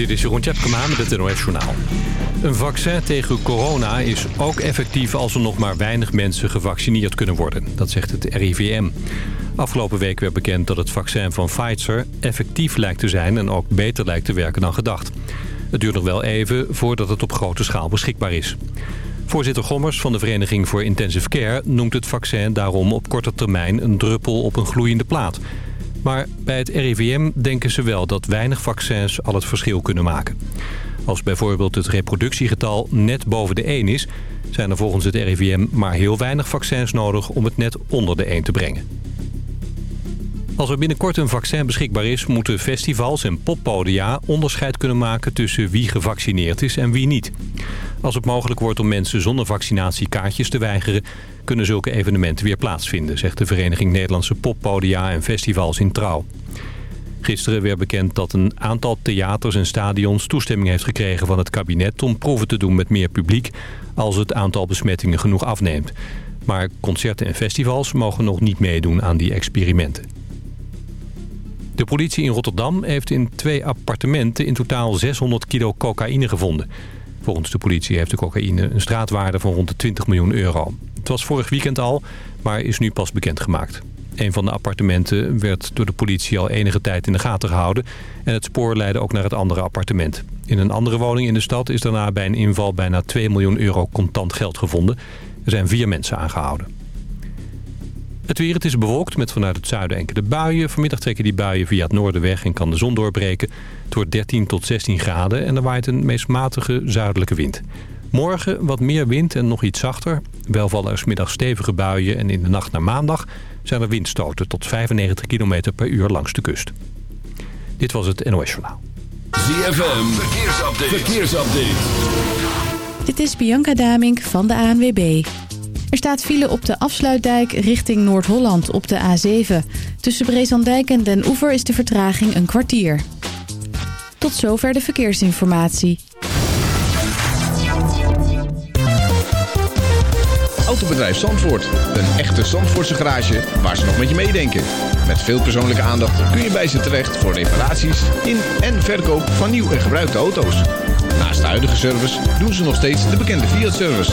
Dit is Jeroen Tjepkema met het NOS Journaal. Een vaccin tegen corona is ook effectief als er nog maar weinig mensen gevaccineerd kunnen worden. Dat zegt het RIVM. Afgelopen week werd bekend dat het vaccin van Pfizer effectief lijkt te zijn... en ook beter lijkt te werken dan gedacht. Het duurt nog wel even voordat het op grote schaal beschikbaar is. Voorzitter Gommers van de Vereniging voor Intensive Care noemt het vaccin daarom op korte termijn een druppel op een gloeiende plaat. Maar bij het RIVM denken ze wel dat weinig vaccins al het verschil kunnen maken. Als bijvoorbeeld het reproductiegetal net boven de 1 is... zijn er volgens het RIVM maar heel weinig vaccins nodig om het net onder de 1 te brengen. Als er binnenkort een vaccin beschikbaar is... moeten festivals en poppodia onderscheid kunnen maken... tussen wie gevaccineerd is en wie niet. Als het mogelijk wordt om mensen zonder vaccinatie kaartjes te weigeren... kunnen zulke evenementen weer plaatsvinden... zegt de Vereniging Nederlandse Poppodia en Festivals in Trouw. Gisteren werd bekend dat een aantal theaters en stadions toestemming heeft gekregen van het kabinet... om proeven te doen met meer publiek als het aantal besmettingen genoeg afneemt. Maar concerten en festivals mogen nog niet meedoen aan die experimenten. De politie in Rotterdam heeft in twee appartementen in totaal 600 kilo cocaïne gevonden. Volgens de politie heeft de cocaïne een straatwaarde van rond de 20 miljoen euro. Het was vorig weekend al, maar is nu pas bekendgemaakt. Een van de appartementen werd door de politie al enige tijd in de gaten gehouden... en het spoor leidde ook naar het andere appartement. In een andere woning in de stad is daarna bij een inval bijna 2 miljoen euro contant geld gevonden. Er zijn vier mensen aangehouden. Het weer, het is bewolkt met vanuit het zuiden enkele buien. Vanmiddag trekken die buien via het noorden weg en kan de zon doorbreken. Het wordt 13 tot 16 graden en er waait een meest matige zuidelijke wind. Morgen wat meer wind en nog iets zachter. Wel vallen er smiddag stevige buien en in de nacht naar maandag zijn er windstoten tot 95 km per uur langs de kust. Dit was het NOS Journaal. ZFM, verkeersupdate. verkeersupdate. Dit is Bianca Damink van de ANWB. Er staat file op de afsluitdijk richting Noord-Holland op de A7. Tussen Brezandijk en Den Oever is de vertraging een kwartier. Tot zover de verkeersinformatie. Autobedrijf Zandvoort. Een echte Zandvoortse garage waar ze nog met je meedenken. Met veel persoonlijke aandacht kun je bij ze terecht voor reparaties in en verkoop van nieuw en gebruikte auto's. Naast de huidige service doen ze nog steeds de bekende Fiat-service.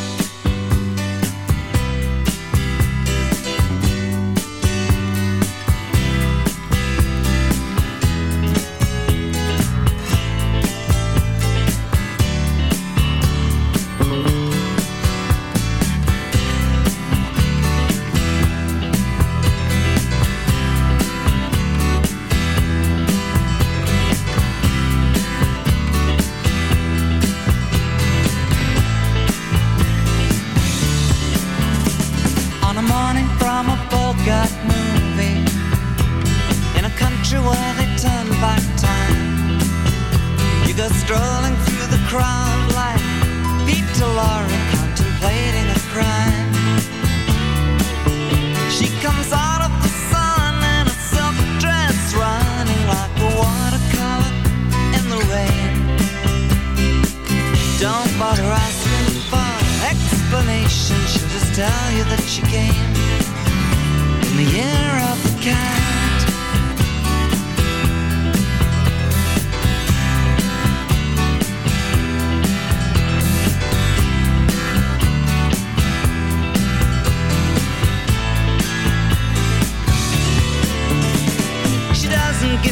Peter Lorre contemplating a crime. She comes out of the sun in a silk dress Running like a watercolor in the rain. Don't bother asking for explanation She'll just tell you that she came In the year of the cat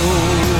Soul.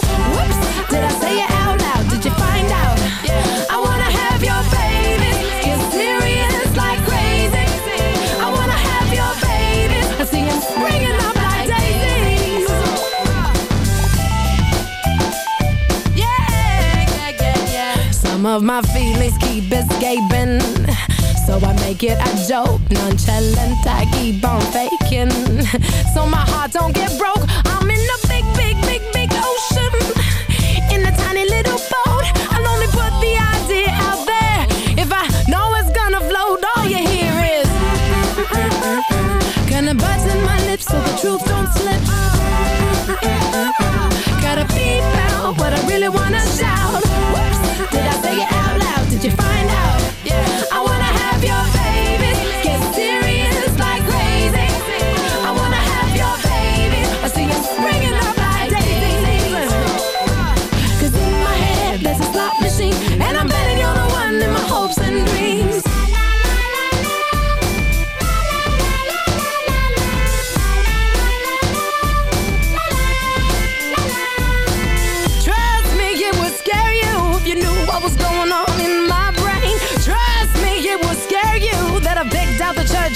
Of my feelings keep escaping. So I make it a joke, nonchalant, I keep on faking. So my heart don't get broke, I'm in a tiny little boat, I'll only put the idea out there. If I know it's gonna float, all you hear is Gonna button my lips so the truth don't slip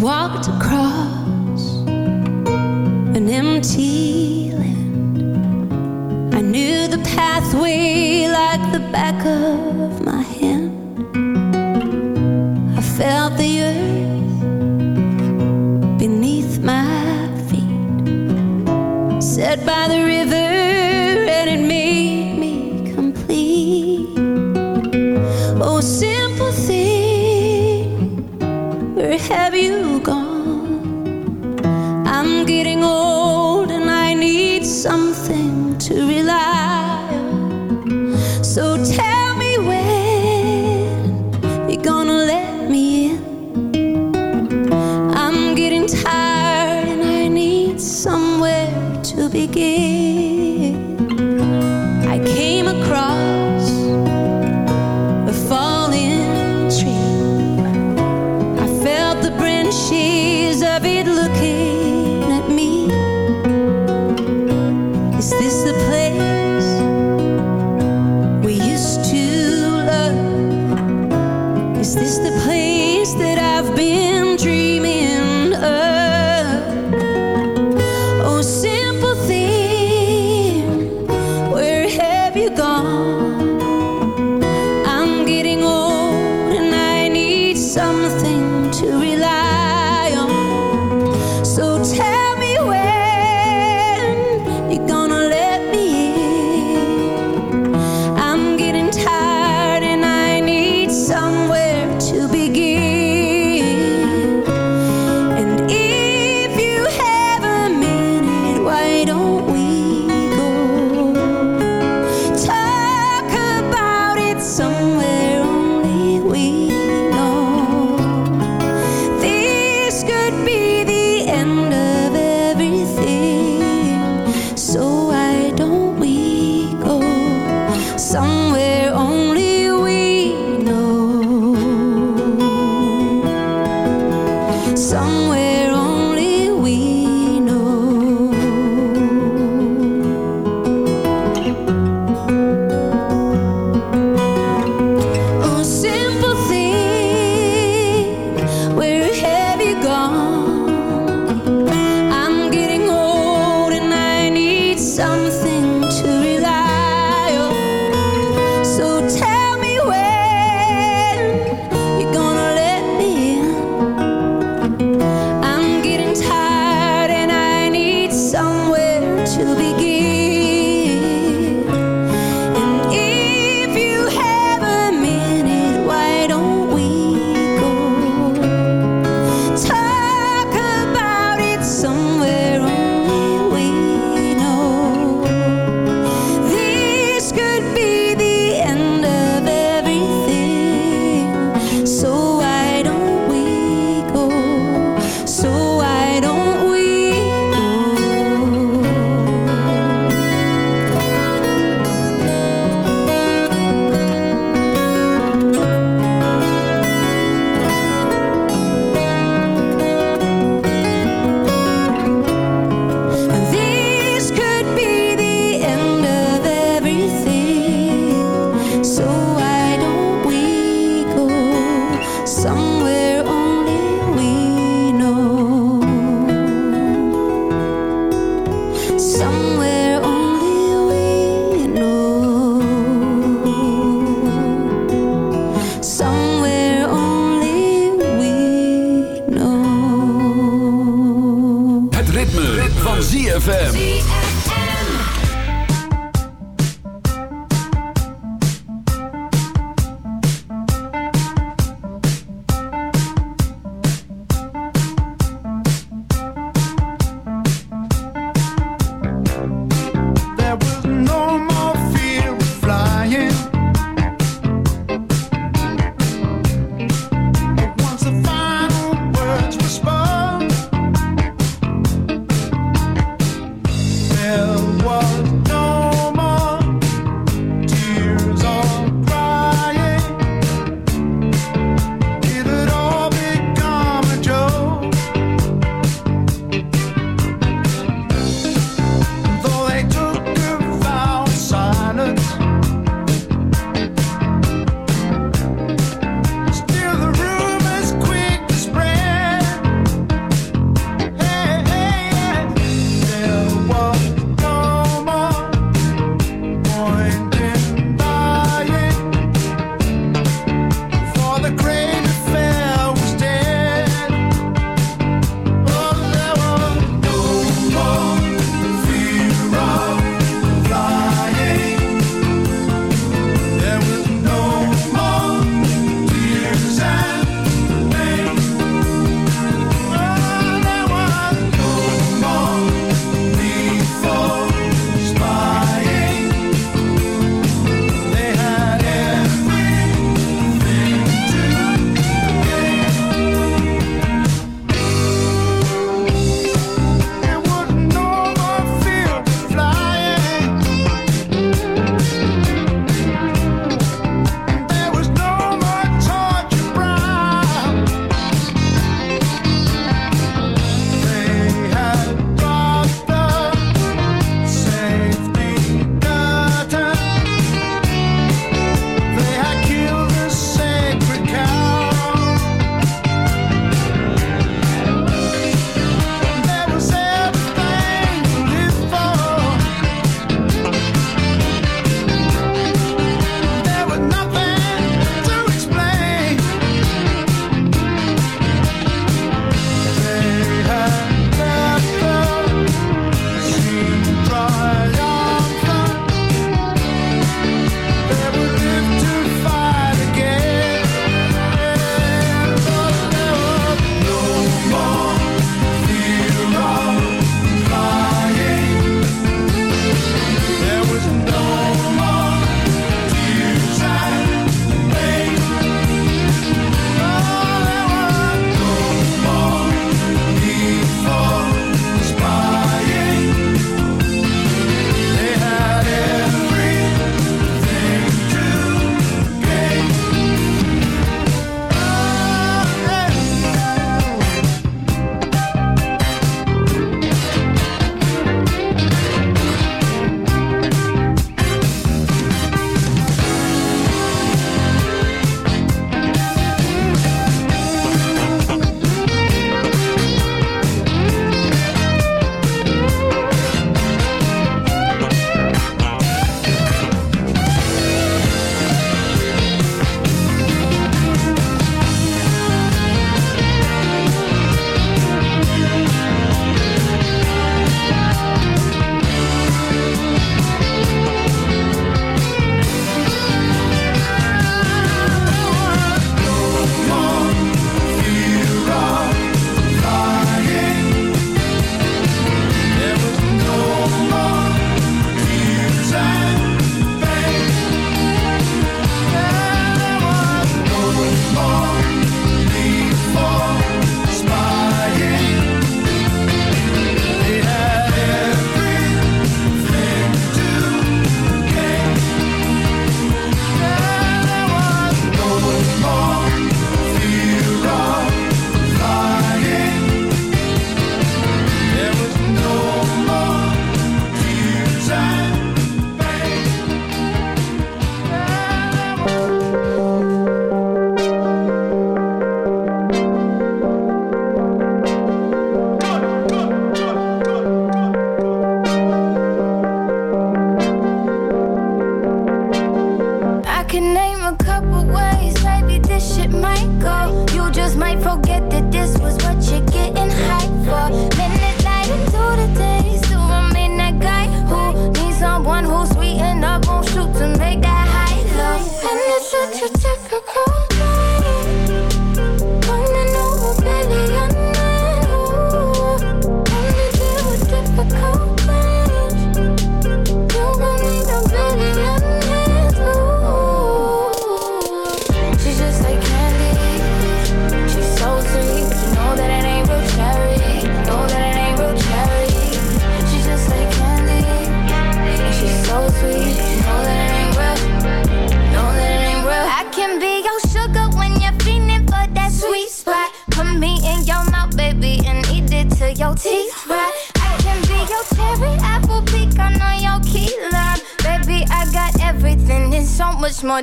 Walked across an empty land. I knew the pathway like the back of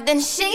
much more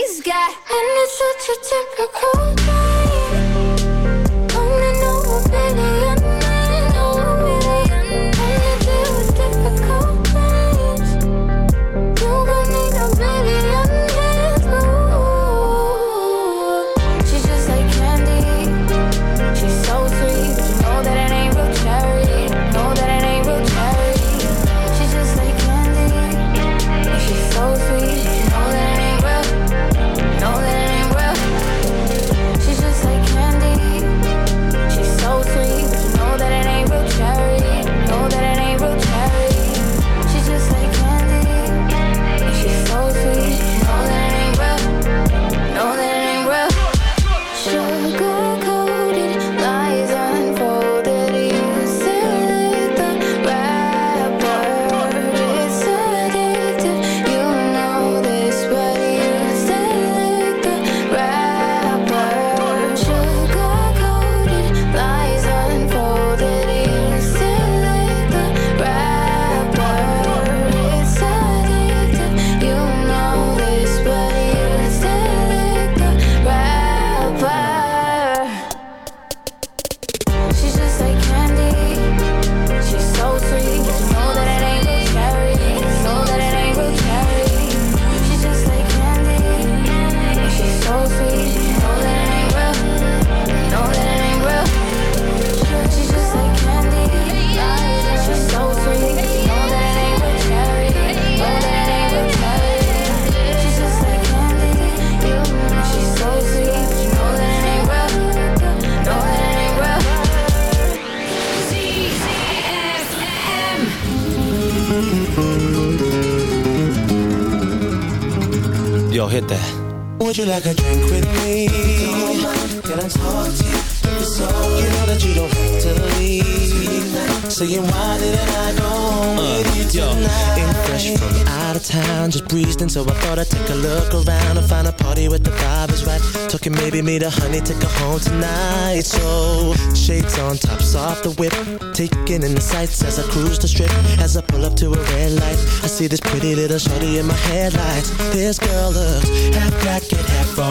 Would you like a drink with me? Can I talk to you? So you know that you don't have to leave. Saying why didn't I go home with you tonight? In fresh from out of town, just breezed in, so I thought I'd take a look around and find a party with the vibe is right. Talking maybe meet a honey, take her home tonight. So shades on, tops off the whip, taking in the sights as I cruise the strip. As I pull up to a red light, I see this pretty little shorty in my headlights. This girl looks half black and half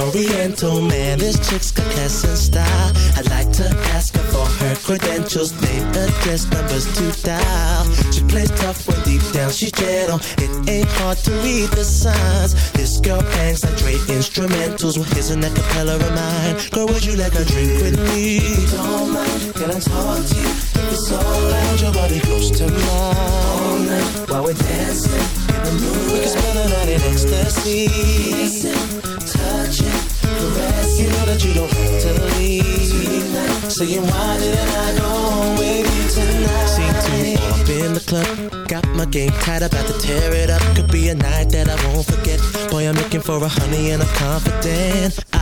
oriental. Oh man, this chick's and style. I'd like to ask her for her credentials, name, address, numbers to dial. She plays tough when deep down she's gentle. It ain't hard to read the signs. This girl bangs like Dre instrumentals. Well, here's an acapella of mine. Girl, would you like a drink with me? Don't mind, can I talk to you? If it's alright, your body close to mine. All night while we're dancing in the moonlight. We can spend the night in ecstasy. Kissing, caressing. You know that you don't have to leave. Saying why didn't I go with you tonight? Seem to up in the club. Got my game tight, about to tear it up. Could be a night that I won't forget. Boy, I'm looking for a honey and I'm confident. I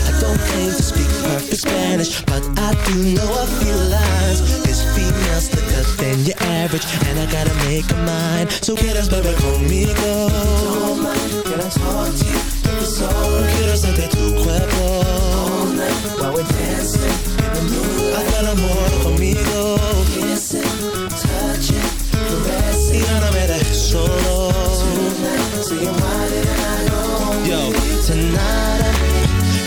Don't claim to speak perfect Spanish, but I do know a few lines. This female slicker than your average, and I gotta make a mind. So get us, baby, conmigo. Don't mind, can I talk to you? It's all Quiero hacerte tu cuerpo. All night while we're dancing in the moonlight. Haz el amor conmigo. Kissing, touching, caressing. Y ya no me dejes solo. Tonight, saying why didn't I go Yo, tonight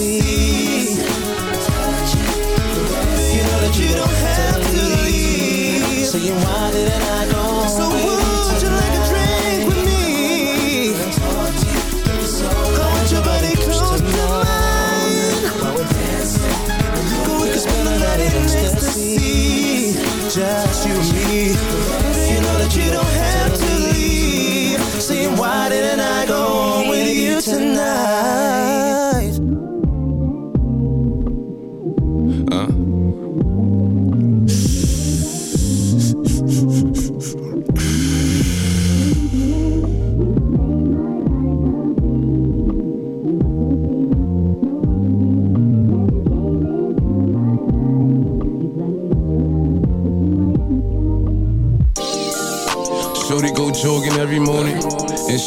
see.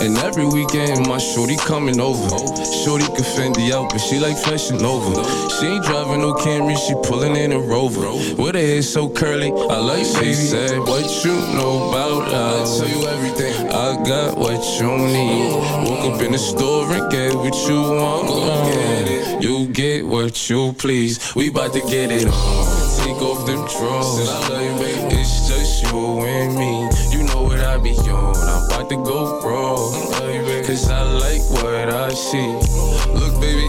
And every weekend, my shorty coming over. Shorty can Fendi out, but she like fashion over. She ain't driving no Camry, she pulling in a Rover. With her hair so curly, I like she said, What you know about us? I tell you everything. I got what you need. Woke up in the store and get what you want. Get it. You get what you please. We bout to get it on. Take off them drawers. It's just you and me. To go raw. Cause I like what I see. Look, baby,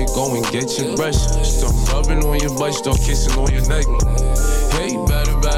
go and get your brush. Start rubbing on your butt, start kissing on your neck. Hey, better,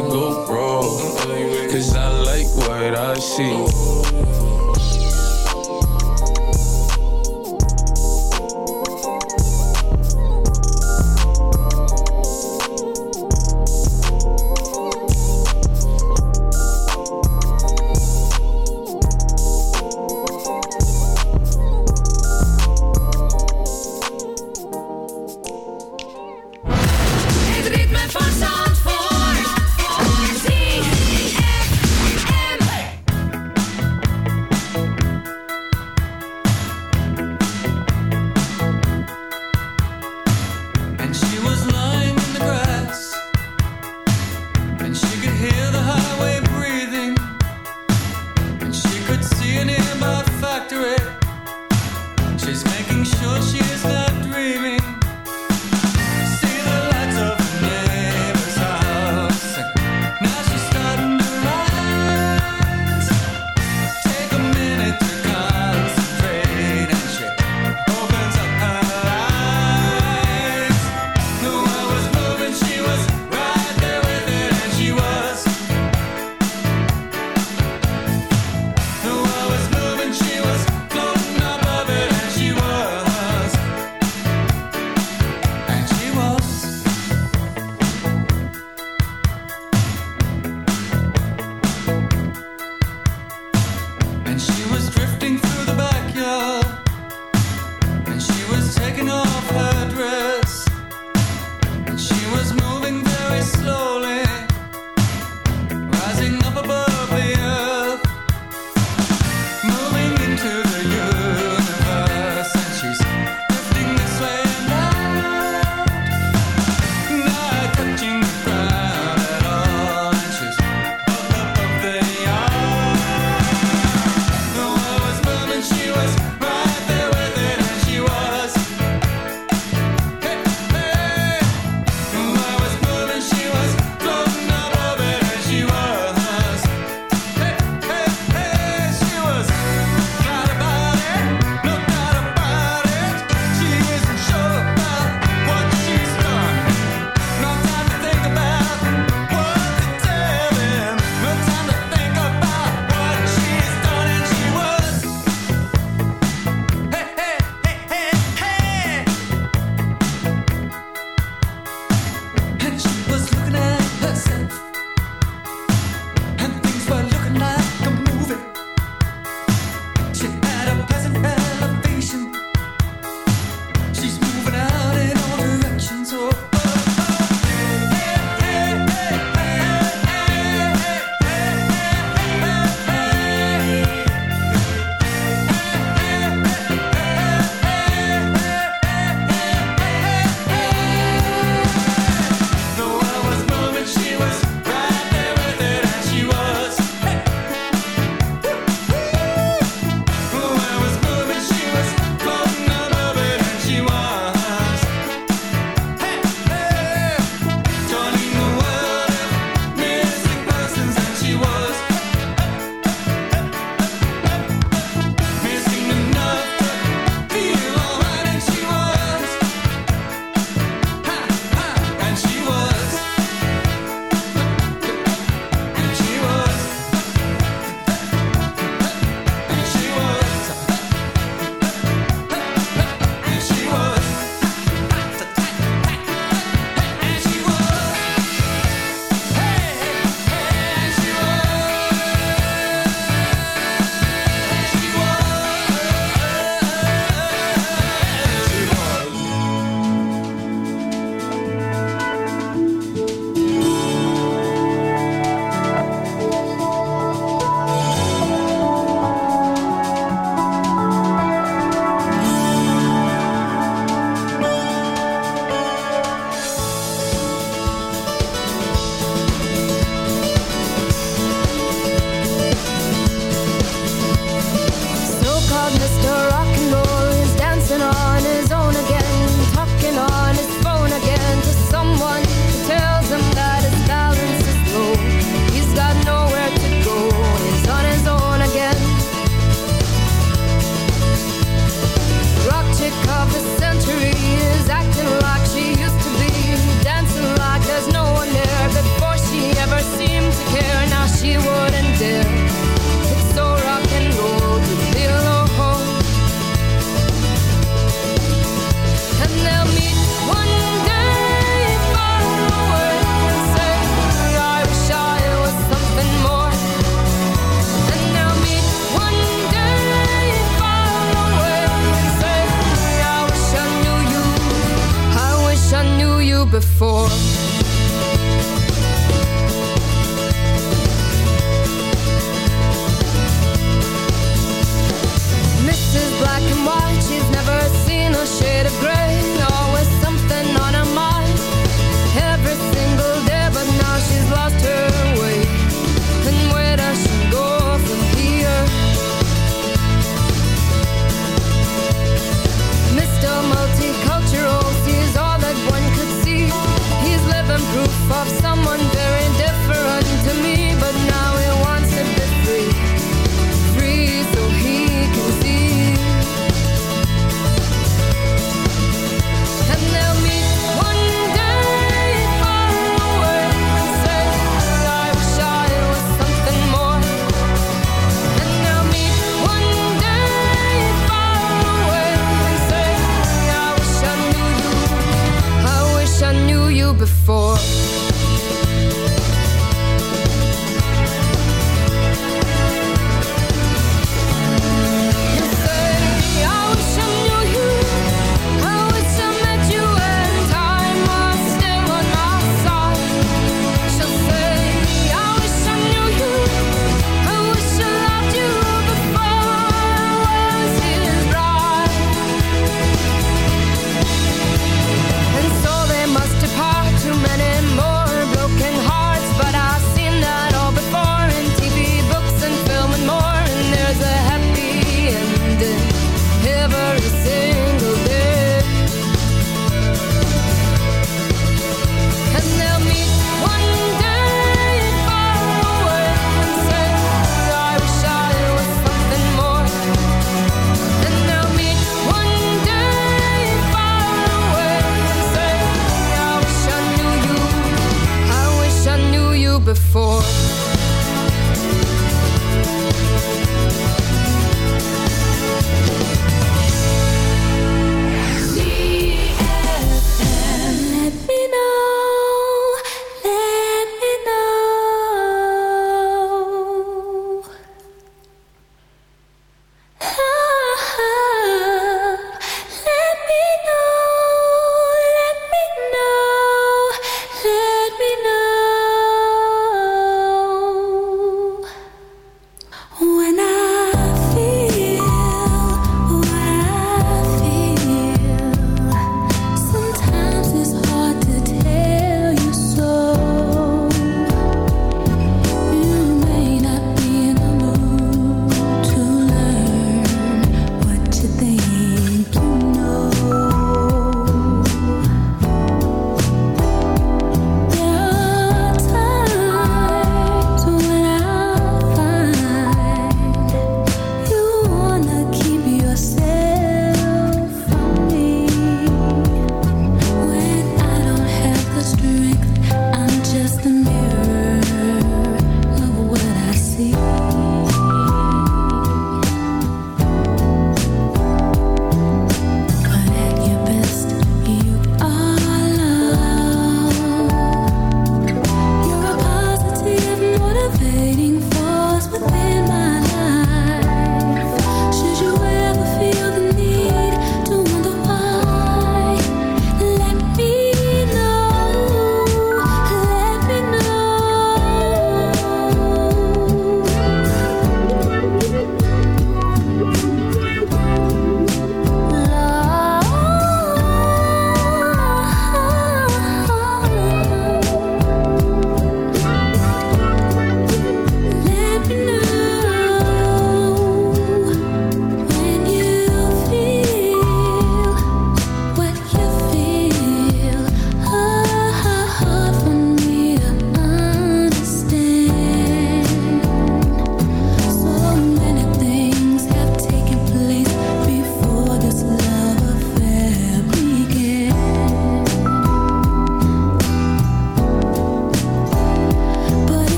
To go raw. Cause I like what I see.